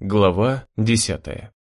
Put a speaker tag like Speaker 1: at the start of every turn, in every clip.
Speaker 1: Глава десятая.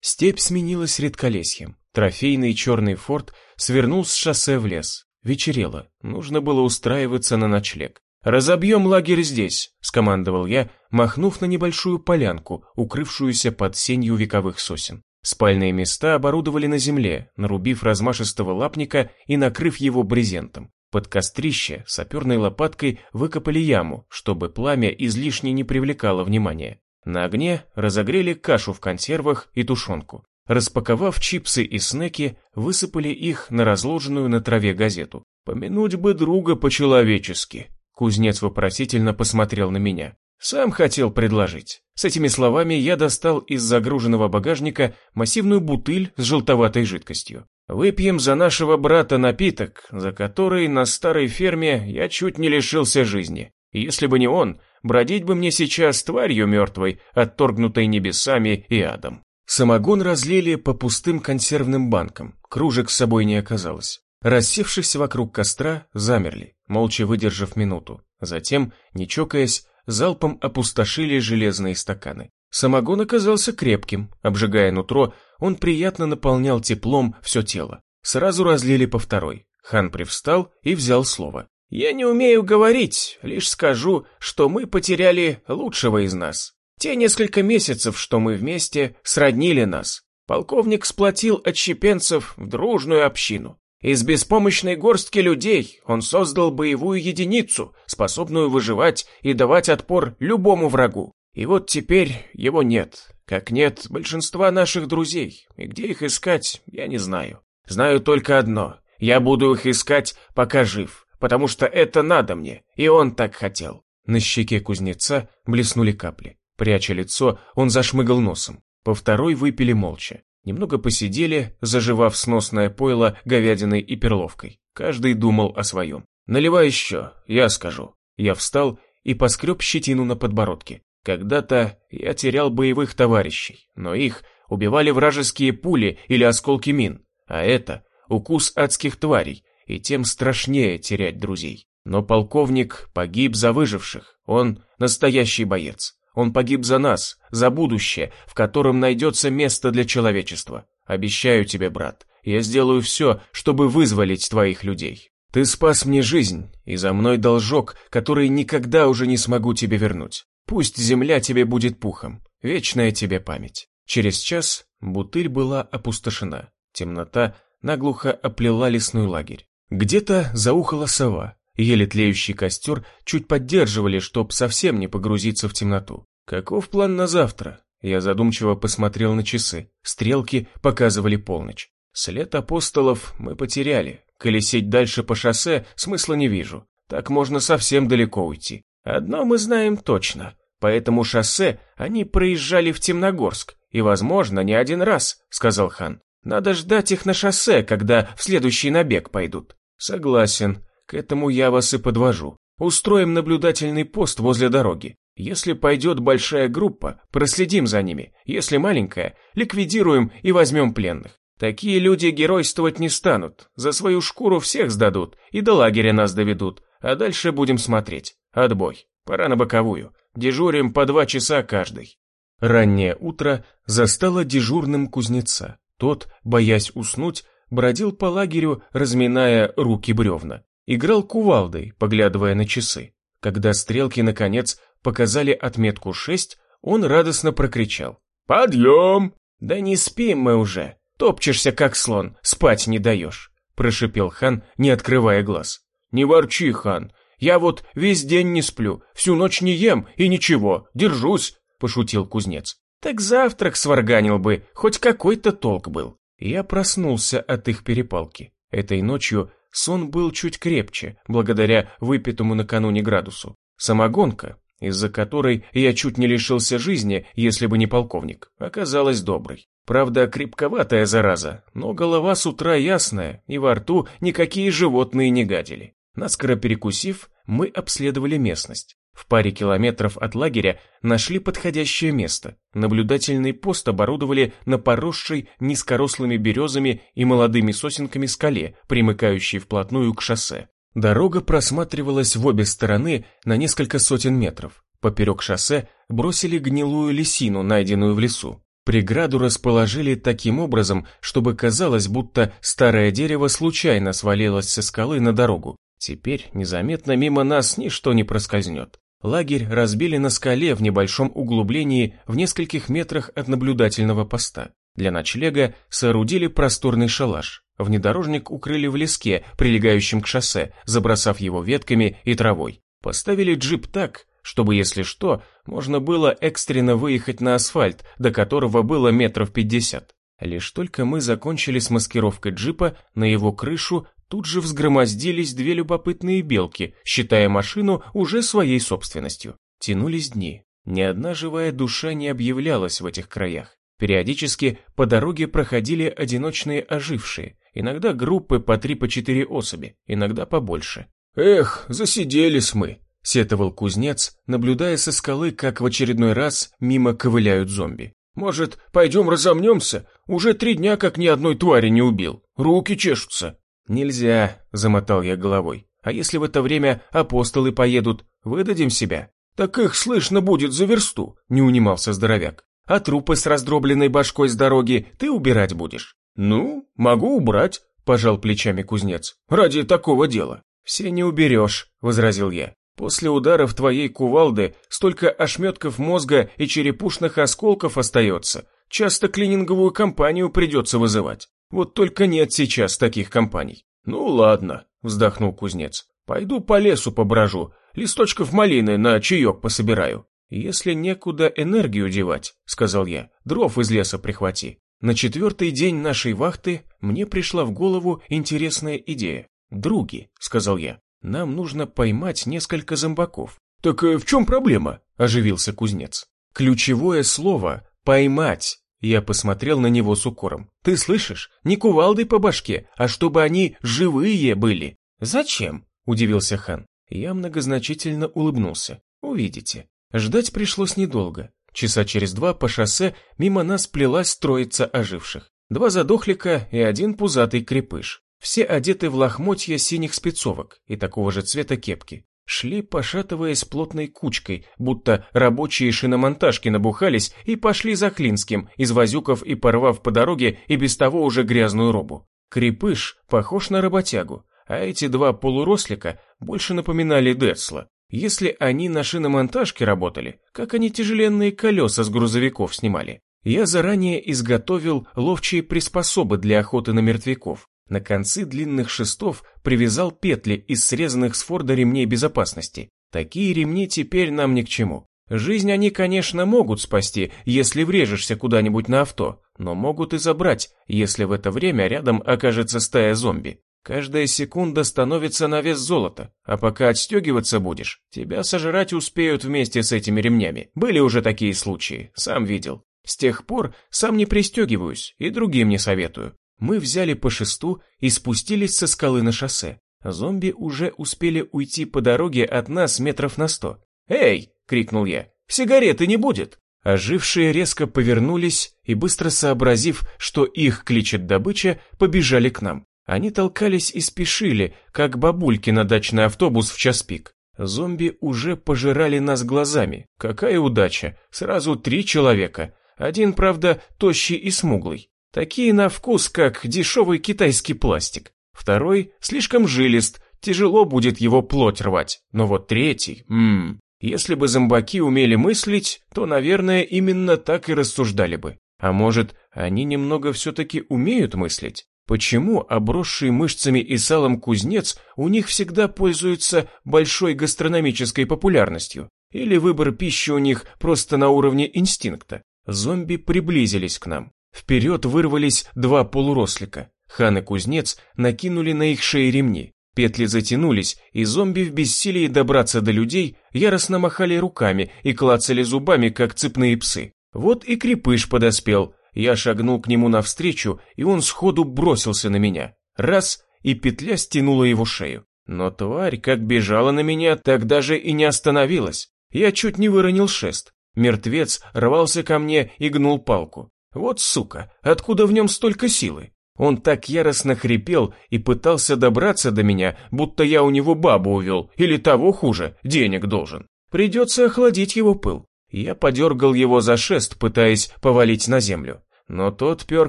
Speaker 1: Степь сменилась редколесьем. Трофейный черный форт свернул с шоссе в лес. Вечерело, нужно было устраиваться на ночлег. «Разобьем лагерь здесь», — скомандовал я, махнув на небольшую полянку, укрывшуюся под сенью вековых сосен. Спальные места оборудовали на земле, нарубив размашистого лапника и накрыв его брезентом. Под кострище саперной лопаткой выкопали яму, чтобы пламя излишне не привлекало внимания. На огне разогрели кашу в консервах и тушенку. Распаковав чипсы и снеки, высыпали их на разложенную на траве газету. «Помянуть бы друга по-человечески», Кузнец вопросительно посмотрел на меня. Сам хотел предложить. С этими словами я достал из загруженного багажника массивную бутыль с желтоватой жидкостью. Выпьем за нашего брата напиток, за который на старой ферме я чуть не лишился жизни. Если бы не он, бродить бы мне сейчас тварью мертвой, отторгнутой небесами и адом. Самогон разлили по пустым консервным банкам, кружек с собой не оказалось. Рассевшись вокруг костра, замерли, молча выдержав минуту. Затем, не чокаясь, залпом опустошили железные стаканы. Самогон оказался крепким, обжигая нутро, он приятно наполнял теплом все тело. Сразу разлили по второй. Хан привстал и взял слово. «Я не умею говорить, лишь скажу, что мы потеряли лучшего из нас. Те несколько месяцев, что мы вместе, сроднили нас. Полковник сплотил отщепенцев в дружную общину. Из беспомощной горстки людей он создал боевую единицу, способную выживать и давать отпор любому врагу. И вот теперь его нет, как нет большинства наших друзей, и где их искать, я не знаю. Знаю только одно, я буду их искать, пока жив, потому что это надо мне, и он так хотел. На щеке кузнеца блеснули капли. Пряча лицо, он зашмыгал носом. По второй выпили молча. Немного посидели, заживав сносное пойло говядиной и перловкой. Каждый думал о своем. «Наливай еще, я скажу». Я встал и поскреб щетину на подбородке. Когда-то я терял боевых товарищей, но их убивали вражеские пули или осколки мин, а это укус адских тварей, и тем страшнее терять друзей. Но полковник погиб за выживших, он настоящий боец. Он погиб за нас, за будущее, в котором найдется место для человечества. Обещаю тебе, брат, я сделаю все, чтобы вызволить твоих людей. Ты спас мне жизнь, и за мной должок, который никогда уже не смогу тебе вернуть. Пусть земля тебе будет пухом, вечная тебе память. Через час бутыль была опустошена. Темнота наглухо оплела лесной лагерь. Где-то заухала сова, Еле тлеющий костер чуть поддерживали, чтоб совсем не погрузиться в темноту. Каков план на завтра? Я задумчиво посмотрел на часы. Стрелки показывали полночь. След апостолов мы потеряли. Колесить дальше по шоссе смысла не вижу. Так можно совсем далеко уйти. Одно мы знаем точно. По этому шоссе они проезжали в Темногорск. И, возможно, не один раз, сказал хан. Надо ждать их на шоссе, когда в следующий набег пойдут. Согласен. К этому я вас и подвожу. Устроим наблюдательный пост возле дороги. Если пойдет большая группа, проследим за ними. Если маленькая, ликвидируем и возьмем пленных. Такие люди геройствовать не станут. За свою шкуру всех сдадут и до лагеря нас доведут. А дальше будем смотреть. Отбой. Пора на боковую. Дежурим по два часа каждый. Раннее утро застало дежурным кузнеца. Тот, боясь уснуть, бродил по лагерю, разминая руки бревна. Играл кувалдой, поглядывая на часы. Когда стрелки, наконец, показали отметку шесть, он радостно прокричал. «Подъем!» «Да не спим мы уже. Топчешься, как слон, спать не даешь», прошипел хан, не открывая глаз. «Не ворчи, хан. Я вот весь день не сплю, всю ночь не ем и ничего, держусь», пошутил кузнец. «Так завтрак сварганил бы, хоть какой-то толк был». Я проснулся от их перепалки. Этой ночью Сон был чуть крепче, благодаря выпитому накануне градусу. Самогонка, из-за которой я чуть не лишился жизни, если бы не полковник, оказалась доброй. Правда, крепковатая зараза, но голова с утра ясная, и во рту никакие животные не гадили. Наскоро перекусив, мы обследовали местность. В паре километров от лагеря нашли подходящее место. Наблюдательный пост оборудовали на поросшей низкорослыми березами и молодыми сосенками скале, примыкающей вплотную к шоссе. Дорога просматривалась в обе стороны на несколько сотен метров. Поперек шоссе бросили гнилую лисину, найденную в лесу. Преграду расположили таким образом, чтобы казалось, будто старое дерево случайно свалилось со скалы на дорогу. Теперь незаметно мимо нас ничто не проскользнет. Лагерь разбили на скале в небольшом углублении в нескольких метрах от наблюдательного поста. Для ночлега соорудили просторный шалаш. Внедорожник укрыли в леске, прилегающем к шоссе, забросав его ветками и травой. Поставили джип так, чтобы, если что, можно было экстренно выехать на асфальт, до которого было метров пятьдесят. Лишь только мы закончили с маскировкой джипа, на его крышу тут же взгромоздились две любопытные белки, считая машину уже своей собственностью. Тянулись дни. Ни одна живая душа не объявлялась в этих краях. Периодически по дороге проходили одиночные ожившие, иногда группы по три по четыре особи, иногда побольше. «Эх, засиделись мы», сетовал кузнец, наблюдая со скалы, как в очередной раз мимо ковыляют зомби. «Может, пойдем разомнемся? Уже три дня как ни одной твари не убил. Руки чешутся». «Нельзя», — замотал я головой. «А если в это время апостолы поедут, выдадим себя?» «Так их слышно будет за версту», — не унимался здоровяк. «А трупы с раздробленной башкой с дороги ты убирать будешь?» «Ну, могу убрать», — пожал плечами кузнец. «Ради такого дела». «Все не уберешь», — возразил я. После ударов твоей кувалды столько ошметков мозга и черепушных осколков остается. Часто клининговую компанию придется вызывать. Вот только нет сейчас таких компаний. Ну ладно, вздохнул кузнец. Пойду по лесу поброжу, листочков малины на чаек пособираю. Если некуда энергию девать, сказал я, дров из леса прихвати. На четвертый день нашей вахты мне пришла в голову интересная идея. «Други», — сказал я, нам нужно поймать несколько зомбаков. Так э, в чем проблема? Оживился кузнец. Ключевое слово «поймать». Я посмотрел на него с укором. Ты слышишь? Не кувалдой по башке, а чтобы они живые были. Зачем? Удивился хан. Я многозначительно улыбнулся. Увидите. Ждать пришлось недолго. Часа через два по шоссе мимо нас плелась троица оживших. Два задохлика и один пузатый крепыш. Все одеты в лохмотья синих спецовок и такого же цвета кепки. Шли, пошатываясь плотной кучкой, будто рабочие шиномонтажки набухались и пошли за Клинским, извозюков и порвав по дороге и без того уже грязную робу. Крепыш похож на работягу, а эти два полурослика больше напоминали Децла. Если они на шиномонтажке работали, как они тяжеленные колеса с грузовиков снимали. Я заранее изготовил ловчие приспособы для охоты на мертвяков. На концы длинных шестов привязал петли из срезанных с Форда ремней безопасности. Такие ремни теперь нам ни к чему. Жизнь они, конечно, могут спасти, если врежешься куда-нибудь на авто, но могут и забрать, если в это время рядом окажется стая зомби. Каждая секунда становится на вес золота, а пока отстегиваться будешь, тебя сожрать успеют вместе с этими ремнями. Были уже такие случаи, сам видел. С тех пор сам не пристегиваюсь и другим не советую. Мы взяли по шесту и спустились со скалы на шоссе. Зомби уже успели уйти по дороге от нас метров на сто. «Эй!» — крикнул я. «Сигареты не будет!» Ожившие резко повернулись и, быстро сообразив, что их кличет добыча, побежали к нам. Они толкались и спешили, как бабульки на дачный автобус в час пик. Зомби уже пожирали нас глазами. Какая удача! Сразу три человека. Один, правда, тощий и смуглый. Такие на вкус, как дешевый китайский пластик. Второй слишком жилист, тяжело будет его плоть рвать. Но вот третий, ммм, если бы зомбаки умели мыслить, то, наверное, именно так и рассуждали бы. А может, они немного все-таки умеют мыслить? Почему обросший мышцами и салом кузнец у них всегда пользуется большой гастрономической популярностью? Или выбор пищи у них просто на уровне инстинкта? Зомби приблизились к нам. Вперед вырвались два полурослика. Хан и кузнец накинули на их шеи ремни. Петли затянулись, и зомби в бессилии добраться до людей яростно махали руками и клацали зубами, как цепные псы. Вот и крепыш подоспел. Я шагнул к нему навстречу, и он сходу бросился на меня. Раз, и петля стянула его шею. Но тварь как бежала на меня, так даже и не остановилась. Я чуть не выронил шест. Мертвец рвался ко мне и гнул палку. Вот сука, откуда в нем столько силы? Он так яростно хрипел и пытался добраться до меня, будто я у него бабу увел, или того хуже, денег должен. Придется охладить его пыл. Я подергал его за шест, пытаясь повалить на землю. Но тот пер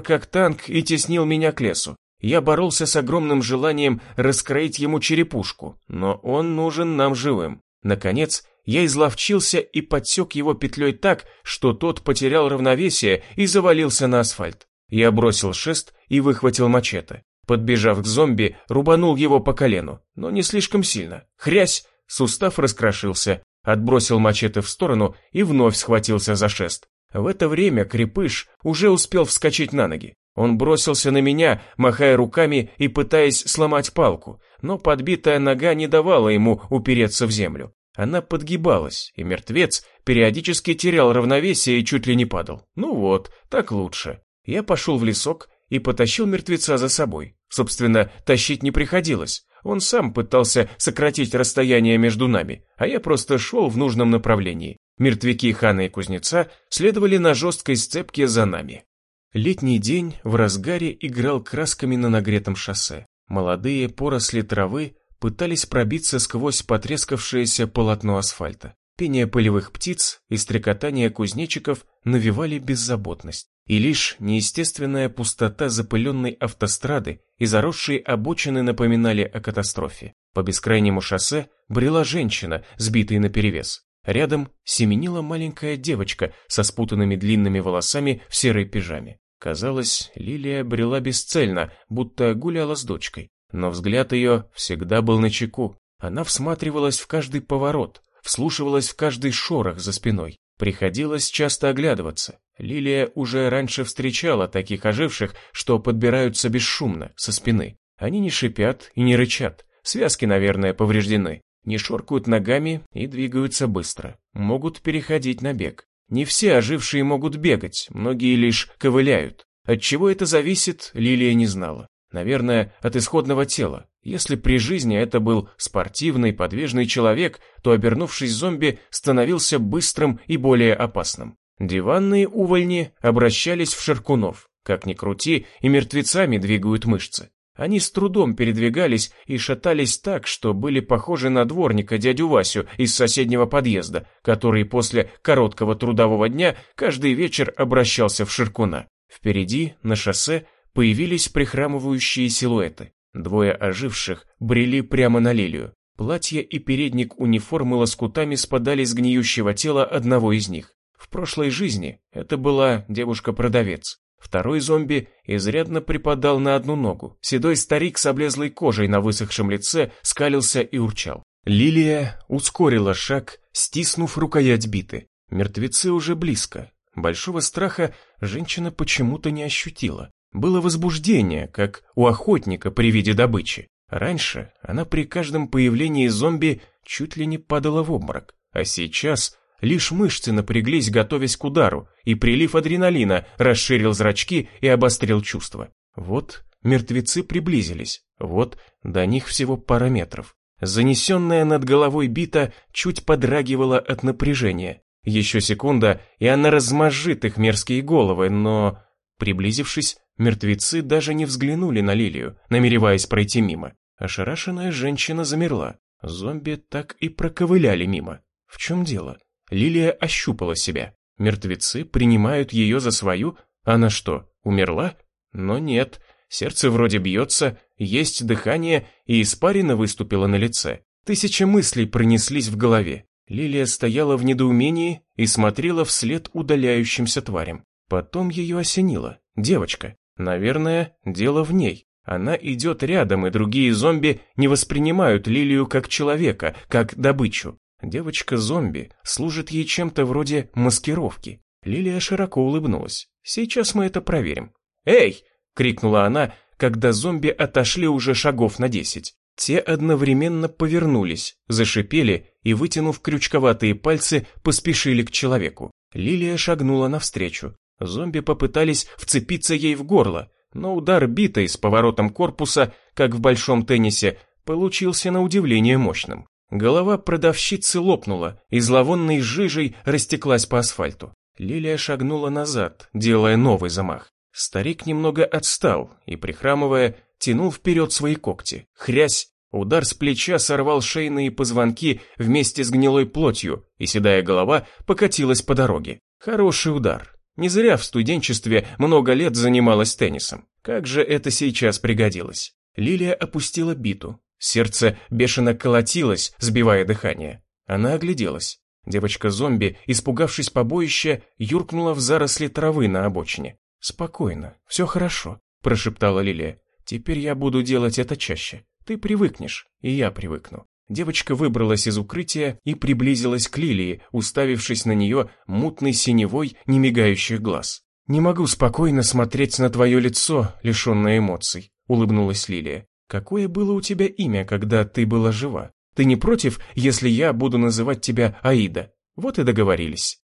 Speaker 1: как танк и теснил меня к лесу. Я боролся с огромным желанием раскроить ему черепушку, но он нужен нам живым. Наконец, я изловчился и подсек его петлей так, что тот потерял равновесие и завалился на асфальт. Я бросил шест и выхватил мачете. Подбежав к зомби, рубанул его по колену, но не слишком сильно. Хрясь, сустав раскрошился, отбросил мачете в сторону и вновь схватился за шест. В это время крепыш уже успел вскочить на ноги. Он бросился на меня, махая руками и пытаясь сломать палку, но подбитая нога не давала ему упереться в землю. Она подгибалась, и мертвец периодически терял равновесие и чуть ли не падал. Ну вот, так лучше. Я пошел в лесок и потащил мертвеца за собой. Собственно, тащить не приходилось. Он сам пытался сократить расстояние между нами, а я просто шел в нужном направлении. Мертвяки хана и кузнеца следовали на жесткой сцепке за нами. Летний день в разгаре играл красками на нагретом шоссе. Молодые поросли травы пытались пробиться сквозь потрескавшееся полотно асфальта. Пение полевых птиц и стрекотание кузнечиков навевали беззаботность. И лишь неестественная пустота запыленной автострады и заросшие обочины напоминали о катастрофе. По бескрайнему шоссе брела женщина, сбитая наперевес. Рядом семенила маленькая девочка со спутанными длинными волосами в серой пижаме. Казалось, Лилия брела бесцельно, будто гуляла с дочкой. Но взгляд ее всегда был на чеку. Она всматривалась в каждый поворот, вслушивалась в каждый шорох за спиной. Приходилось часто оглядываться. Лилия уже раньше встречала таких оживших, что подбираются бесшумно, со спины. Они не шипят и не рычат. Связки, наверное, повреждены. Не шоркают ногами и двигаются быстро. Могут переходить на бег. Не все ожившие могут бегать, многие лишь ковыляют. От чего это зависит, Лилия не знала. Наверное, от исходного тела. Если при жизни это был спортивный, подвижный человек, то, обернувшись зомби, становился быстрым и более опасным. Диванные увольни обращались в ширкунов. Как ни крути, и мертвецами двигают мышцы. Они с трудом передвигались и шатались так, что были похожи на дворника дядю Васю из соседнего подъезда, который после короткого трудового дня каждый вечер обращался в Ширкуна. Впереди, на шоссе, появились прихрамывающие силуэты. Двое оживших брели прямо на лилию. Платье и передник униформы лоскутами спадали с гниющего тела одного из них. В прошлой жизни это была девушка-продавец. Второй зомби изрядно припадал на одну ногу. Седой старик с облезлой кожей на высохшем лице скалился и урчал. Лилия ускорила шаг, стиснув рукоять биты. Мертвецы уже близко. Большого страха женщина почему-то не ощутила. Было возбуждение, как у охотника при виде добычи. Раньше она при каждом появлении зомби чуть ли не падала в обморок, а сейчас Лишь мышцы напряглись, готовясь к удару, и прилив адреналина расширил зрачки и обострил чувства. Вот мертвецы приблизились, вот до них всего пара метров. Занесенная над головой бита чуть подрагивала от напряжения. Еще секунда, и она размажит их мерзкие головы, но... Приблизившись, мертвецы даже не взглянули на Лилию, намереваясь пройти мимо. Ошарашенная женщина замерла. Зомби так и проковыляли мимо. В чем дело? Лилия ощупала себя. Мертвецы принимают ее за свою? Она что, умерла? Но нет, сердце вроде бьется, есть дыхание, и испарина выступила на лице. Тысячи мыслей пронеслись в голове. Лилия стояла в недоумении и смотрела вслед удаляющимся тварям. Потом ее осенило. Девочка. Наверное, дело в ней. Она идет рядом, и другие зомби не воспринимают Лилию как человека, как добычу. Девочка-зомби служит ей чем-то вроде маскировки. Лилия широко улыбнулась. «Сейчас мы это проверим». «Эй!» — крикнула она, когда зомби отошли уже шагов на десять. Те одновременно повернулись, зашипели и, вытянув крючковатые пальцы, поспешили к человеку. Лилия шагнула навстречу. Зомби попытались вцепиться ей в горло, но удар битой с поворотом корпуса, как в большом теннисе, получился на удивление мощным. Голова продавщицы лопнула и зловонной жижей растеклась по асфальту. Лилия шагнула назад, делая новый замах. Старик немного отстал и, прихрамывая, тянул вперед свои когти. Хрясь, Удар с плеча сорвал шейные позвонки вместе с гнилой плотью, и седая голова покатилась по дороге. Хороший удар. Не зря в студенчестве много лет занималась теннисом. Как же это сейчас пригодилось? Лилия опустила биту. Сердце бешено колотилось, сбивая дыхание. Она огляделась. Девочка-зомби, испугавшись побоища, юркнула в заросли травы на обочине. «Спокойно, все хорошо», – прошептала Лилия. «Теперь я буду делать это чаще. Ты привыкнешь, и я привыкну». Девочка выбралась из укрытия и приблизилась к Лилии, уставившись на нее мутной синевой, немигающих глаз. «Не могу спокойно смотреть на твое лицо, лишенное эмоций», — улыбнулась Лилия. «Какое было у тебя имя, когда ты была жива? Ты не против, если я буду называть тебя Аида? Вот и договорились».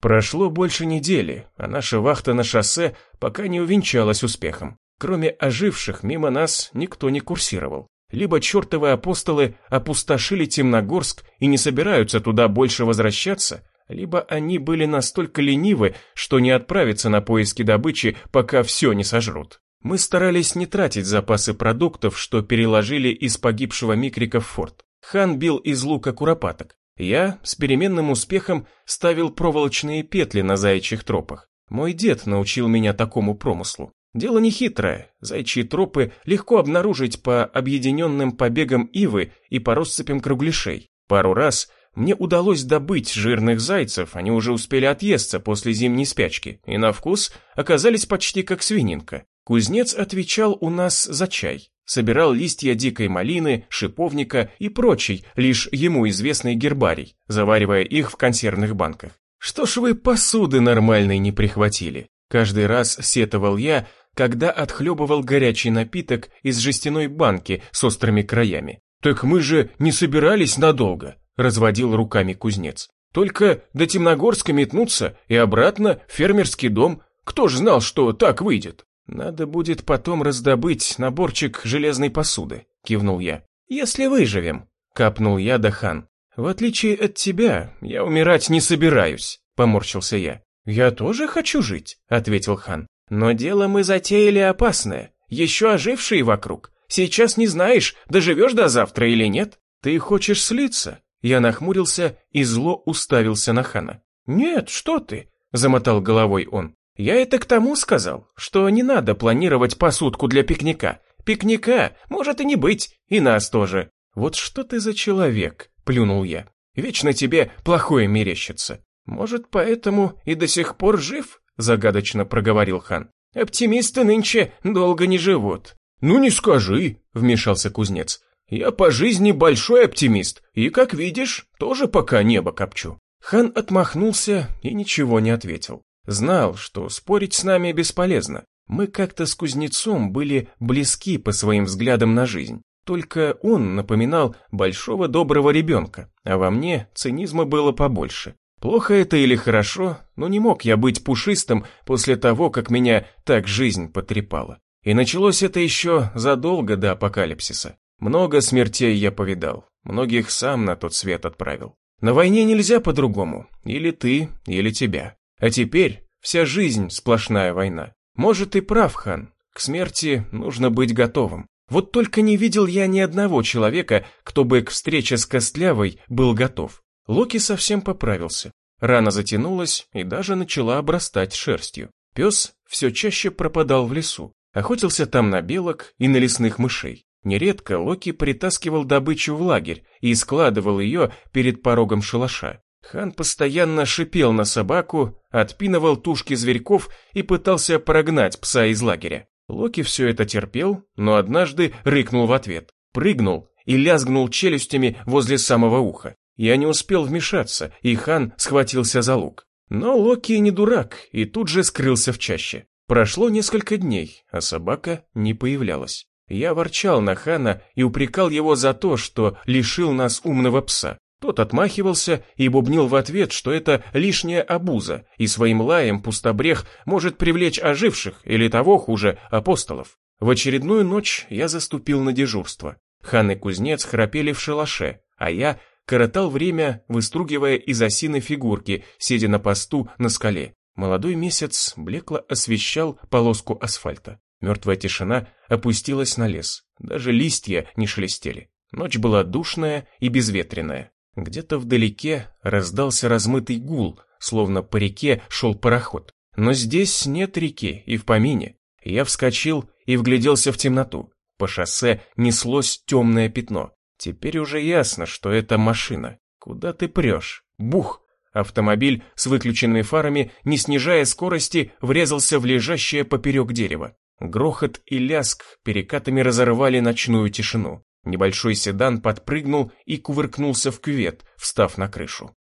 Speaker 1: Прошло больше недели, а наша вахта на шоссе пока не увенчалась успехом. Кроме оживших, мимо нас никто не курсировал. Либо чертовы апостолы опустошили Темногорск и не собираются туда больше возвращаться, либо они были настолько ленивы, что не отправятся на поиски добычи, пока все не сожрут. Мы старались не тратить запасы продуктов, что переложили из погибшего Микрика в форт. Хан бил из лука куропаток. Я с переменным успехом ставил проволочные петли на заячьих тропах. Мой дед научил меня такому промыслу. Дело не хитрое, зайчьи тропы легко обнаружить по объединенным побегам ивы и по россыпям кругляшей. Пару раз мне удалось добыть жирных зайцев, они уже успели отъесться после зимней спячки, и на вкус оказались почти как свининка. Кузнец отвечал у нас за чай, собирал листья дикой малины, шиповника и прочий, лишь ему известный гербарий, заваривая их в консервных банках. Что ж вы посуды нормальной не прихватили? Каждый раз сетовал я, когда отхлебывал горячий напиток из жестяной банки с острыми краями. «Так мы же не собирались надолго», – разводил руками кузнец. «Только до Темногорска метнуться и обратно в фермерский дом. Кто ж знал, что так выйдет?» «Надо будет потом раздобыть наборчик железной посуды», – кивнул я. «Если выживем», – капнул я Дахан. «В отличие от тебя, я умирать не собираюсь», – поморщился я. «Я тоже хочу жить», – ответил хан. Но дело мы затеяли опасное, еще ожившие вокруг. Сейчас не знаешь, доживешь до завтра или нет. Ты хочешь слиться? Я нахмурился и зло уставился на хана. Нет, что ты, замотал головой он. Я это к тому сказал, что не надо планировать посудку для пикника. Пикника может и не быть, и нас тоже. Вот что ты за человек, плюнул я. Вечно тебе плохое мерещится. Может, поэтому и до сих пор жив? Загадочно проговорил хан. Оптимисты нынче долго не живут. Ну не скажи, вмешался кузнец. Я по жизни большой оптимист, и, как видишь, тоже пока небо копчу. Хан отмахнулся и ничего не ответил. Знал, что спорить с нами бесполезно. Мы как-то с кузнецом были близки по своим взглядам на жизнь. Только он напоминал большого доброго ребенка, а во мне цинизма было побольше. Плохо это или хорошо, но не мог я быть пушистым после того, как меня так жизнь потрепала. И началось это еще задолго до апокалипсиса. Много смертей я повидал, многих сам на тот свет отправил. На войне нельзя по-другому, или ты, или тебя. А теперь вся жизнь сплошная война. Может и прав, хан, к смерти нужно быть готовым. Вот только не видел я ни одного человека, кто бы к встрече с Костлявой был готов. Локи совсем поправился. Рана затянулась и даже начала обрастать шерстью. Пес все чаще пропадал в лесу, охотился там на белок и на лесных мышей. Нередко Локи притаскивал добычу в лагерь и складывал ее перед порогом шалаша. Хан постоянно шипел на собаку, отпинывал тушки зверьков и пытался прогнать пса из лагеря. Локи все это терпел, но однажды рыкнул в ответ, прыгнул и лязгнул челюстями возле самого уха. Я не успел вмешаться, и хан схватился за лук. Но Локи не дурак и тут же скрылся в чаще. Прошло несколько дней, а собака не появлялась. Я ворчал на хана и упрекал его за то, что лишил нас умного пса. Тот отмахивался и бубнил в ответ, что это лишняя обуза, и своим лаем пустобрех может привлечь оживших или того хуже апостолов. В очередную ночь я заступил на дежурство. Хан и кузнец храпели в шалаше, а я коротал время, выстругивая из осины фигурки, сидя на посту на скале. Молодой месяц блекло освещал полоску асфальта. Мертвая тишина опустилась на лес. Даже листья не шелестели. Ночь была душная и безветренная. Где-то вдалеке раздался размытый гул, словно по реке шел пароход. Но здесь нет реки и в помине. Я вскочил и вгляделся в темноту. По шоссе неслось темное пятно. Теперь уже ясно, что это машина. Куда ты прешь? Бух! Автомобиль с выключенными фарами, не снижая скорости, врезался в лежащее поперек дерева. Грохот и ляск перекатами разорвали ночную тишину. Небольшой седан подпрыгнул и кувыркнулся в кювет, встав на крышу.